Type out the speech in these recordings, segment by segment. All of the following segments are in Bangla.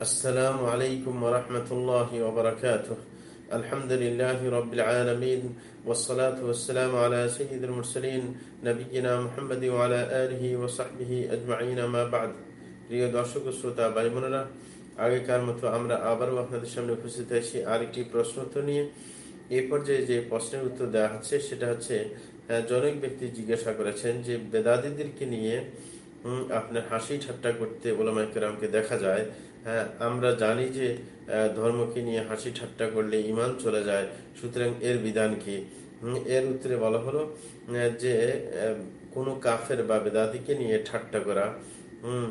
السلام عليكم ورحمة الله وبركاته الحمد لله رب العالمين والصلاة والسلام على سيد المرسلين نبينا محمد وعلى آله وصحبه أجمعين ما بعد প্রিয় দর্শক শ্রোতা ভাই বোনেরা আগেকার মতো আমরা আবারও আপনাদের সামনে উপস্থিত হয়েছি আরেকটি প্রশ্ন উত্তর নিয়ে এই পর্যায়ে যে প্রশ্নের উত্তর দেওয়া হচ্ছে সেটা হচ্ছে জনক ব্যক্তি জিজ্ঞাসা করেছেন যে বেদাদিদেরকে নিয়ে আপনার হাসি ঠাট্টা করতে ওলামাইকেরামকে দেখা যায় হ্যাঁ আমরা জানি যে ধর্মকে নিয়ে হাসি ঠাট্টা করলে ইমান চলে যায়। সুতরাং এর বিধান কি? এর উত্তরে বলা হলো যে কোনো কাফের বা বেদাতিকে নিয়ে ঠাট্টা করা, হুম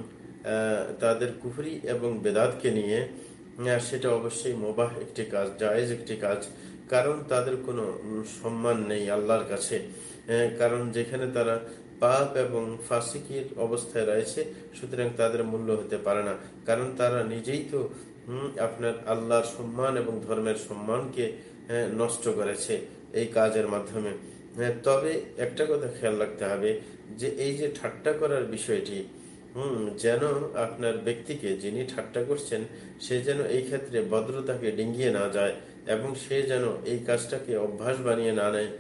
তাদের কুফরি এবং বেদাতকে নিয়ে সেটা অবশ্যই মোবাহ একটি কাজ, জায়েজ একটি কাজ। কারণ তাদের কোনো সম্মান নেই আল্লাহর কাছে। কারণ যেখানে তারা পাপ এবং ফাসিকির অবস্থায় রয়েছে, সুতরাং তাদের মূল্য হতে পারে না। কারণ তারা নিজেই তো আপনার আল্লাহর সম্মান এবং ধর্মের সম্মানকে নষ্ট করেছে এই কাজের মাধ্যমে। তবে একটা কথা খেয়াল রাখতে হবে যে এই যে ঠাট্টা করার বিষয়টি, হুম, যেন আপনার ব্যক্তিকে যিনি ঠাট্টা করছেন, সে যেন এই ক্ষেত্রে ভদ্রতাকে ডিঙ্গিয়ে না যায় এবং সে যেন এই কাজটাকে অভ্যাস বানিয়ে না নেয়।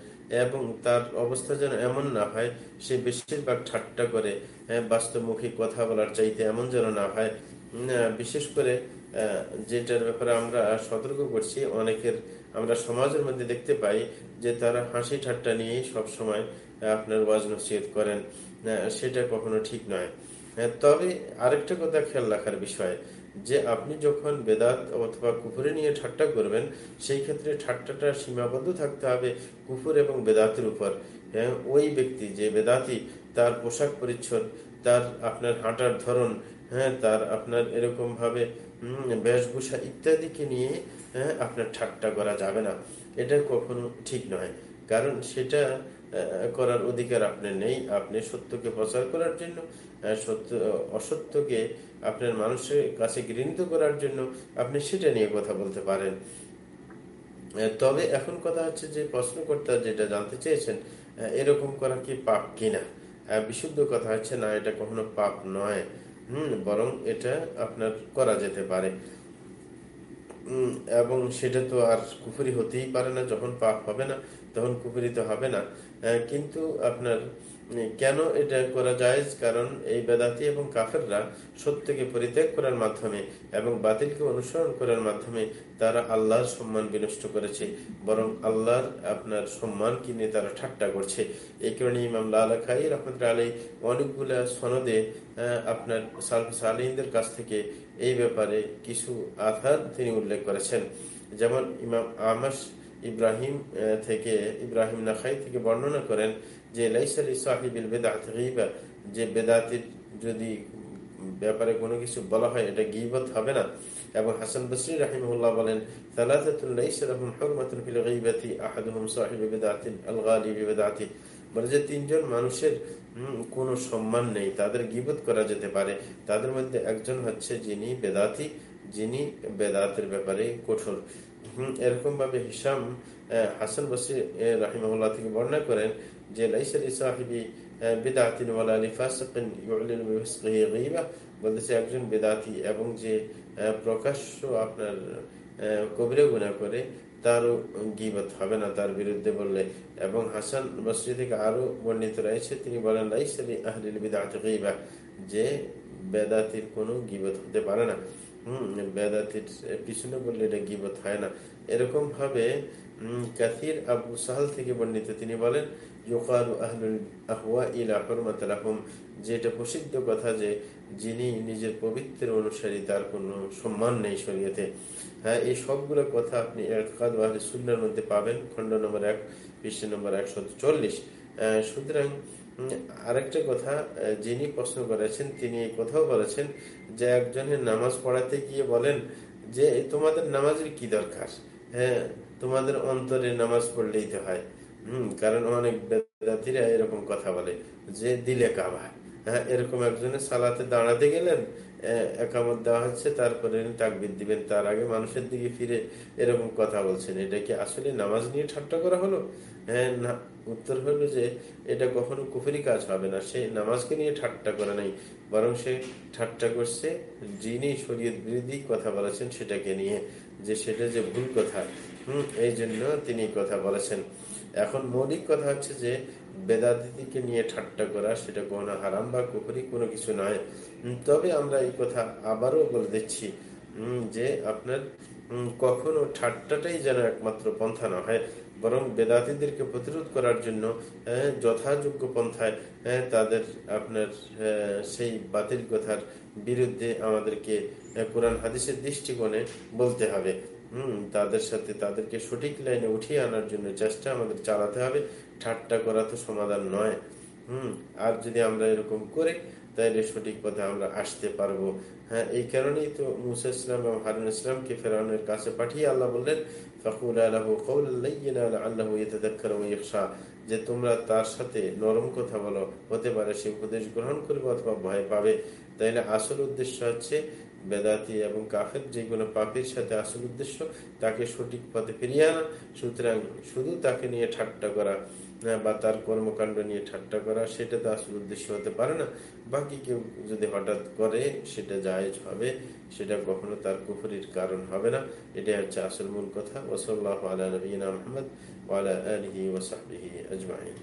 এবং তার অবস্থা যেন এমন না হয়, সে বেশিরভাগ ঠাট্টা করে বাস্তবমুখী কথা বলার চাইতে এমন যেন না হয়। বিশেষ করে যেটার ব্যাপারে আমরা সতর্ক করছি, অনেকের আমরা সমাজের মধ্যে দেখতে পাই যে তারা হাসি ঠাট্টা নিয়েই সবসময় আপনার ওয়াজ নসিহত করেন। সেটা কখনো ঠিক নয়। তবে আরেকটা কথা খেয়াল রাখার বিষয় যে আপনি যখন বেদাত অথবা কুকুরে নিয়ে ঠাট্টা করবেন, সেই ক্ষেত্রে ঠাট্টাটা সীমাবদ্ধ থাকতে হবে কুকুর এবং বেদাতের উপর। হ্যাঁ ওই ব্যক্তি যে বেদাতি, তার পোশাক পরিচ্ছদ, তার আপনার হাঁটার ধরন হ্যাঁ তার আপনার এরকম ভাবে বেশভূষা ইত্যাদিকে নিয়ে হ্যাঁ আপনার ঠাট্টা করা যাবে না। এটা কখনো ঠিক নয়। কারণ সেটা করার অধিকার আপনার নেই। আপনি সত্যকে প্রচার করার জন্য সত্য, অসত্যকে আপনার মানুষের কাছে গৃহীত করার জন্য আপনি সেটা নিয়ে কথা বলতে পারেন। তবে এখন কথা হচ্ছে যে প্রশ্নকর্তা যেটা জানতে চেয়েছেন এরকম করা কি পাপ কিনা? বিশুদ্ধ কথা হচ্ছে না, এটা কখনো পাপ নয়। হম, বরং এটা আপনার করা যেতে পারে। এবং সেটা তো আর কুফুরি হতেই পারে না। যখন পাপ হবে না, তখন কুফুরি তো হবে না। কিন্তু আপনার কেন এটা করা যায় কারণ এই বেদাতি এবং কাফেররা সত্যকে পরিত্যাগ করার মাধ্যমে এবং বাতিলকে অনুসরণ করার মাধ্যমে তারা আল্লাহর সম্মান বিনষ্ট করেছে, বরং আল্লাহর আপনার সম্মান কিনে তারা ঠাট্টা করছে। এই কারণে ইমাম লাল খাই রহমতুল্লাহ আলী অনেকগুলা সনদে আপনার সালিনদের কাছ থেকে এই ব্যাপারে কিছু আধার তিনি উল্লেখ করেছেন। যেমন ইমাম আমাস ইব্রাহিম থেকে, ইব্রাহিম নাখাই থেকে বর্ণনা করেন যে যে বেদাতির যদি ব্যাপারে কোনো কিছু বলা হয়, এটা গিবত হবে না। এবং হাসান বসরি রাহিমুল্লাহ বলেন বলে যে, তিনজন মানুষের কোনো সম্মান নেই, তাদের গিবত করা যেতে পারে। তাদের মধ্যে একজন হচ্ছে যিনি বেদাতি, যিনি বেদাতের ব্যাপারে কঠোর। এরকম ভাবে হিসাম হাসান বসি রাহিমুল্লাহ থেকে বর্ণনা করেন যে লাইসালি সাহিবি একজন এবং যে প্রকাশ্য আপনার গুণা করে গিবত হবে না তার বিরুদ্ধে বললে। এবং হাসান থেকে বর্ণিত তিনি বলেন যে বেদাতির কোনো গিবত হতে পারে না। বেদাতির পিছনে বললে এটা গিবত হয় না। এরকম ভাবে সাহাল থেকে বর্ণিত তিনি বলেন যেটা প্রসিদ্ধ কথা যে, যিনি নিজের পবিত্র অনুসারী, তার কোনো সম্মান নেই শরীয়তে। হ্যাঁ এই সবগুলো কথা আপনি সুন্নার মধ্যে পাবেন। খন্ড নম্বর এক, পৃষ্ঠ নম্বর একশো চল্লিশ। সুতরাং আরেকটা কথা যিনি প্রশ্ন করেছেন, তিনি কথাও বলেছেন যে একজনের নামাজ পড়াতে গিয়ে বলেন যে তোমাদের নামাজের কি দরকার? হ্যাঁ তোমাদের অন্তরে নামাজ পড়লেই তো হয়। হম, কারণ অনেক বেদাতিরা এরকম কথা বলে যে, দিলে কাবা। হ্যাঁ এরকম একজনের সালাতে দাঁড়াতে গেলেন একামত দেওয়া হচ্ছে, তারপরে তাকবির দিবেন। তার আগে মানুষের দিকে ফিরে এরকম কথা বলছেন। এটা কি আসলে নামাজ নিয়ে ঠাট্টা করা হলো? হ্যাঁ উত্তর হলো যে এটা কখনো কুফরি কাজ হবে না। সে নামাজকে নিয়ে ঠাট্টা করে নাই, বরং সে ঠাট্টা করছে যিনি শরীয়ত বিরোধী কথা বলেছেন সেটাকে নিয়ে, যে সেটা যে ভুল কথা। হম, এই জন্য তিনি কথা বলেছেন। এখন মৌলিক কথা হচ্ছে যে বেদাদিকে নিয়ে ঠাট্টা করা সেটা কোনো হারাম বা কুকুরি কোনো কিছু নয়। তবে আমরা এই কথা আবারও বলে দিচ্ছি। যে আপনার কখনো ঠাট্টাটাই যেন একমাত্র পন্থা না হয়, বরং বেদাতিদেরকে প্রতিরোধ করার জন্য যথাযোগ্য পন্থায় তাদের আপনার সেই বাতিল কথার বিরুদ্ধে আমাদেরকে কোরআন হাদিসের দৃষ্টিকোণে বলতে হবে। হম তাদের সাথে তাদেরকে সঠিক লাইনে উঠিয়ে আনার জন্য চেষ্টা আমাদের চালাতে হবে। ঠাট্টা করা তো সমাধান নয়। হম, আর যদি আমরা এরকম করে তাহলে সঠিক পথে আমরা আসতে পারব। হ্যাঁ এই কারণেই তো মুসা ইসলাম এবং হারুন ইসলামকে ফেরাউনের কাছে পাঠিয়ে আল্লাহ বললেন, ফকুল আল্লাহ আল্লাহ যে তোমরা তার সাথে নরম কথা বলো, হতে পারে সে উপদেশ গ্রহণ করবে অথবা ভয় পাবে। তাইলে আসল উদ্দেশ্য হচ্ছে বেদাতি এবং কাফের যে কোনো পাপির সাথে আসল উদ্দেশ্য, তাকে সঠিক পথে ফিরিয়ে আনা। সুতরাং শুধু তাকে নিয়ে ঠাট্টা করা বা তার কর্মকাণ্ড নিয়ে ঠাট্টা করা, সেটা তো আসল উদ্দেশ্য হতে পারে না। বাকি কেউ যদি হঠাৎ করে সেটা জায়েজ হবে, সেটা কখনো তার কুফরির কারণ হবে না। এটাই হচ্ছে আসল মূল কথা। ওসল্লাহ আলা নবীনা মোহাম্মদ ওয়ালা আলহি ওসাহি আজমাইন।